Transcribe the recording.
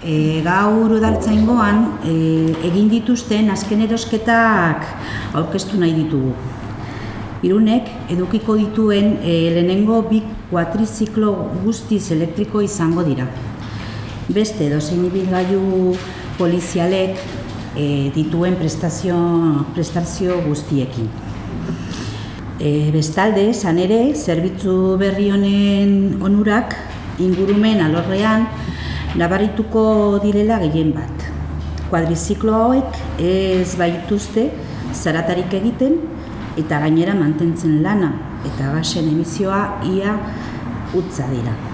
E, gaur udaltzaingoan e, egin dituzten azken erosketak aurkeztu nahi ditugu. Irunek edukiko dituen e, lehenengo bi kuatriziklo guztiz elektriko izango dira. Beste dozein ibilgailu polizialek e, dituen prestazio, prestazio guztiekin. E, bestalde, zan ere, zerbitzu berri honen onurak ingurumen alorrean nabarituko direla gehien bat. Kuadriziklo hauek ez baituzte zaratarik egiten eta gainera mantentzen lana eta gasen emizioa ia utza dira.